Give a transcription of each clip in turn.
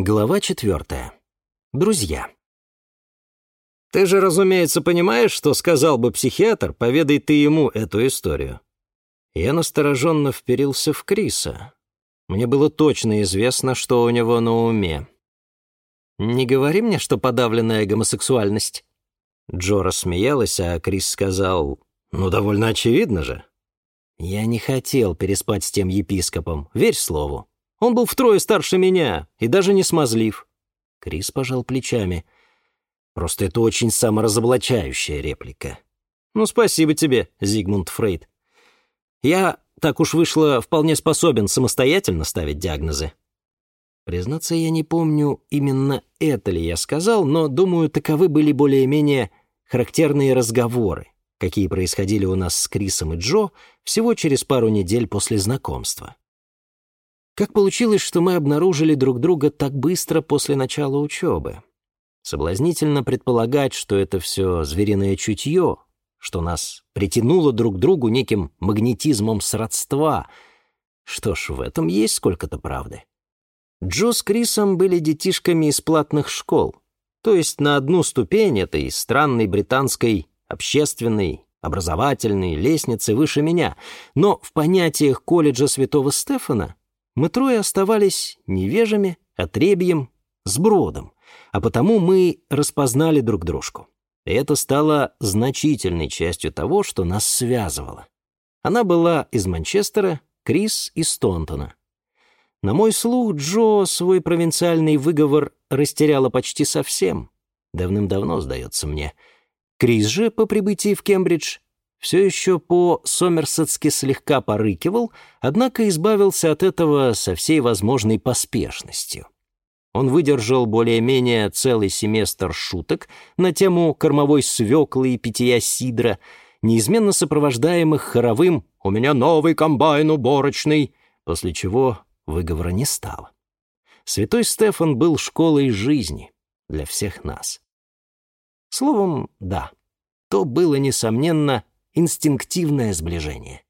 Глава четвертая. Друзья. «Ты же, разумеется, понимаешь, что сказал бы психиатр, поведай ты ему эту историю». Я настороженно вперился в Криса. Мне было точно известно, что у него на уме. «Не говори мне, что подавленная гомосексуальность». Джо рассмеялась, а Крис сказал, «Ну, довольно очевидно же». Я не хотел переспать с тем епископом, верь слову. Он был втрое старше меня и даже не смазлив. Крис пожал плечами. Просто это очень саморазоблачающая реплика. Ну, спасибо тебе, Зигмунд Фрейд. Я, так уж вышло, вполне способен самостоятельно ставить диагнозы. Признаться, я не помню, именно это ли я сказал, но, думаю, таковы были более-менее характерные разговоры, какие происходили у нас с Крисом и Джо всего через пару недель после знакомства. Как получилось, что мы обнаружили друг друга так быстро после начала учебы? Соблазнительно предполагать, что это все звериное чутье, что нас притянуло друг к другу неким магнетизмом сродства. Что ж, в этом есть сколько-то правды. Джо с Крисом были детишками из платных школ, то есть на одну ступень этой странной британской общественной, образовательной лестницы выше меня, но в понятиях колледжа Святого Стефана мы трое оставались невежами, отребьем, сбродом, а потому мы распознали друг дружку. И это стало значительной частью того, что нас связывало. Она была из Манчестера, Крис из Стонтона. На мой слух, Джо свой провинциальный выговор растеряла почти совсем. Давным-давно, сдается мне. Крис же, по прибытии в Кембридж, все еще по-сомерсетски слегка порыкивал, однако избавился от этого со всей возможной поспешностью. Он выдержал более-менее целый семестр шуток на тему кормовой свеклы и питья сидра, неизменно сопровождаемых хоровым «У меня новый комбайн уборочный», после чего выговора не стало. Святой Стефан был школой жизни для всех нас. Словом, да, то было, несомненно, инстинктивное сближение.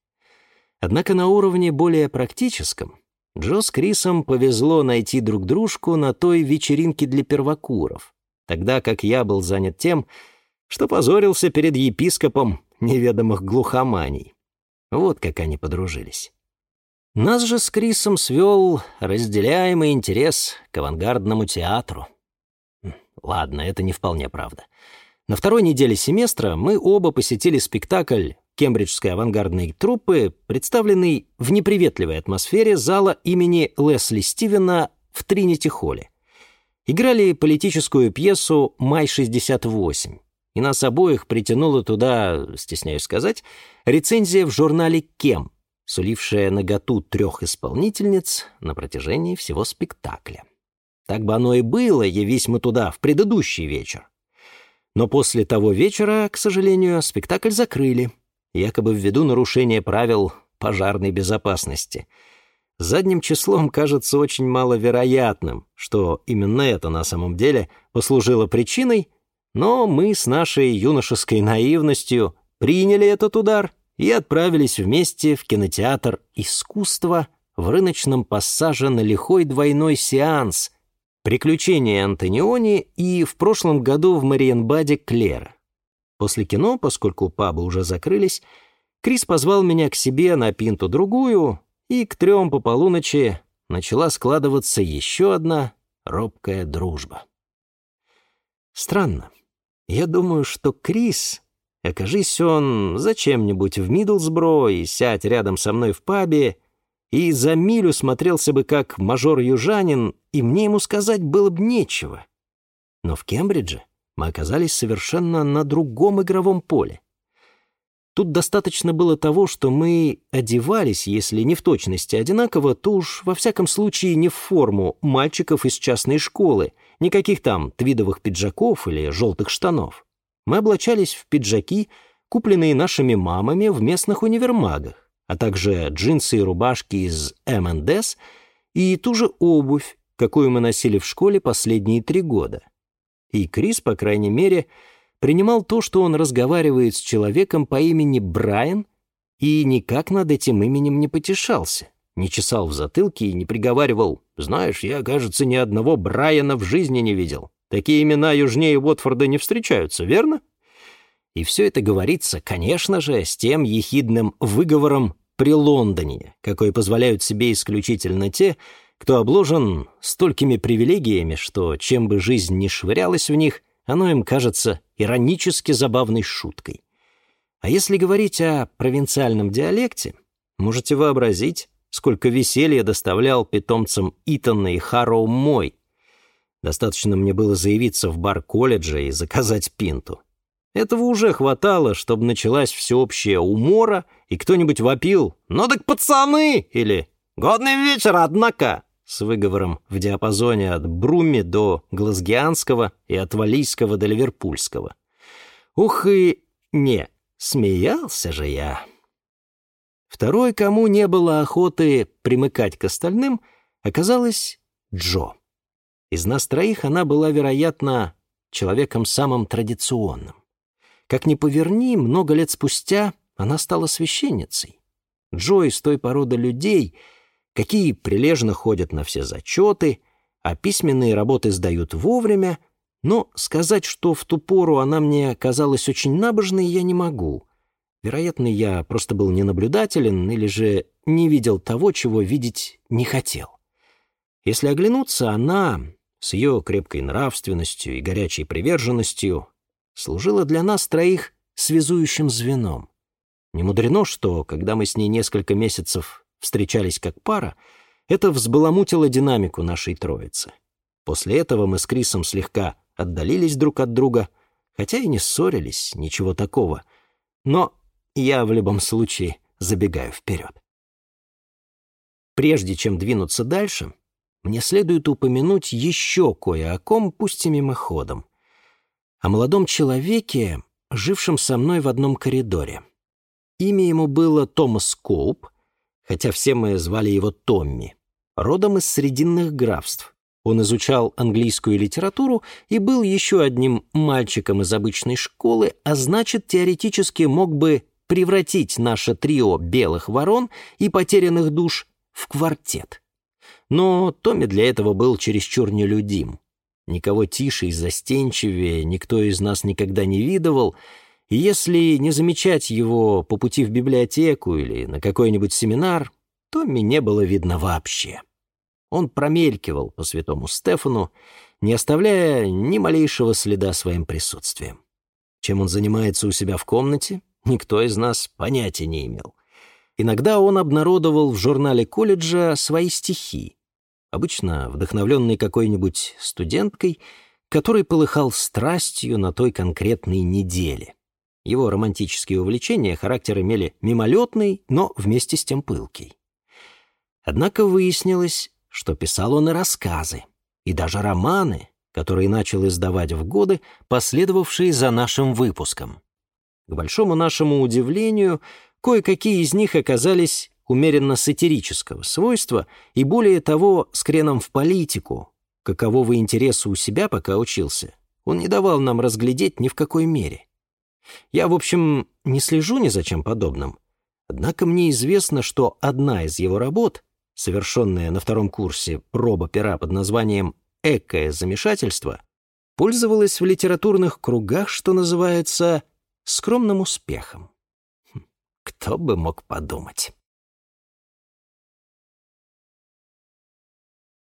Однако на уровне более практическом Джо с Крисом повезло найти друг дружку на той вечеринке для первокуров, тогда как я был занят тем, что позорился перед епископом неведомых глухоманий. Вот как они подружились. Нас же с Крисом свел разделяемый интерес к авангардному театру. Ладно, это не вполне правда. На второй неделе семестра мы оба посетили спектакль кембриджской авангардной труппы, представленный в неприветливой атмосфере зала имени Лесли Стивена в Тринити-холле. Играли политическую пьесу «Май-68», и нас обоих притянула туда, стесняюсь сказать, рецензия в журнале «Кем», сулившая наготу трех исполнительниц на протяжении всего спектакля. Так бы оно и было, явись мы туда в предыдущий вечер. Но после того вечера, к сожалению, спектакль закрыли, якобы ввиду нарушения правил пожарной безопасности. Задним числом кажется очень маловероятным, что именно это на самом деле послужило причиной, но мы с нашей юношеской наивностью приняли этот удар и отправились вместе в кинотеатр искусства в рыночном пассаже на лихой двойной сеанс — «Приключения Антониони» и в прошлом году в Мариенбаде Клера. После кино, поскольку пабы уже закрылись, Крис позвал меня к себе на пинту-другую, и к трем по полуночи начала складываться еще одна робкая дружба. Странно. Я думаю, что Крис, окажись он зачем-нибудь в Мидлсбро и сядь рядом со мной в пабе, и за милю смотрелся бы как мажор-южанин, и мне ему сказать было бы нечего. Но в Кембридже мы оказались совершенно на другом игровом поле. Тут достаточно было того, что мы одевались, если не в точности одинаково, то уж во всяком случае не в форму мальчиков из частной школы, никаких там твидовых пиджаков или желтых штанов. Мы облачались в пиджаки, купленные нашими мамами в местных универмагах а также джинсы и рубашки из M&S и ту же обувь, какую мы носили в школе последние три года. И Крис, по крайней мере, принимал то, что он разговаривает с человеком по имени Брайан, и никак над этим именем не потешался, не чесал в затылке и не приговаривал «Знаешь, я, кажется, ни одного Брайана в жизни не видел. Такие имена южнее Уотфорда не встречаются, верно?» И все это говорится, конечно же, с тем ехидным выговором при Лондоне, какой позволяют себе исключительно те, кто обложен столькими привилегиями, что чем бы жизнь ни швырялась в них, оно им кажется иронически забавной шуткой. А если говорить о провинциальном диалекте, можете вообразить, сколько веселья доставлял питомцам Итана и Харроу мой. Достаточно мне было заявиться в бар колледжа и заказать пинту. Этого уже хватало, чтобы началась всеобщая умора, и кто-нибудь вопил «Ну так пацаны!» или «Годный вечер, однако!» с выговором в диапазоне от Бруми до Глазгианского и от Валийского до Ливерпульского. Ух и не, смеялся же я. Второй, кому не было охоты примыкать к остальным, оказалась Джо. Из нас троих она была, вероятно, человеком самым традиционным. Как ни поверни, много лет спустя она стала священницей. Джо из той породы людей, какие прилежно ходят на все зачеты, а письменные работы сдают вовремя, но сказать, что в ту пору она мне казалась очень набожной, я не могу. Вероятно, я просто был ненаблюдателен или же не видел того, чего видеть не хотел. Если оглянуться, она, с ее крепкой нравственностью и горячей приверженностью, служила для нас троих связующим звеном. Не мудрено, что, когда мы с ней несколько месяцев встречались как пара, это взбаламутило динамику нашей троицы. После этого мы с Крисом слегка отдалились друг от друга, хотя и не ссорились, ничего такого. Но я в любом случае забегаю вперед. Прежде чем двинуться дальше, мне следует упомянуть еще кое о ком, пусть и мимоходом. О молодом человеке, жившем со мной в одном коридоре. Имя ему было Томас Коуп, хотя все мы звали его Томми, родом из Срединных графств. Он изучал английскую литературу и был еще одним мальчиком из обычной школы, а значит, теоретически мог бы превратить наше трио белых ворон и потерянных душ в квартет. Но Томми для этого был чересчур нелюдим. Никого тише и застенчивее никто из нас никогда не видывал, и если не замечать его по пути в библиотеку или на какой-нибудь семинар, Томми не было видно вообще. Он промелькивал по святому Стефану, не оставляя ни малейшего следа своим присутствием. Чем он занимается у себя в комнате, никто из нас понятия не имел. Иногда он обнародовал в журнале колледжа свои стихи, обычно вдохновленный какой-нибудь студенткой, который полыхал страстью на той конкретной неделе. Его романтические увлечения характер имели мимолетный, но вместе с тем пылкий. Однако выяснилось, что писал он и рассказы, и даже романы, которые начал издавать в годы, последовавшие за нашим выпуском. К большому нашему удивлению, кое-какие из них оказались умеренно сатирического свойства и, более того, с креном в политику, какового интереса у себя пока учился, он не давал нам разглядеть ни в какой мере. Я, в общем, не слежу ни за чем подобным, однако мне известно, что одна из его работ, совершенная на втором курсе проба пера под названием «Экое замешательство», пользовалась в литературных кругах, что называется, скромным успехом. Хм, кто бы мог подумать.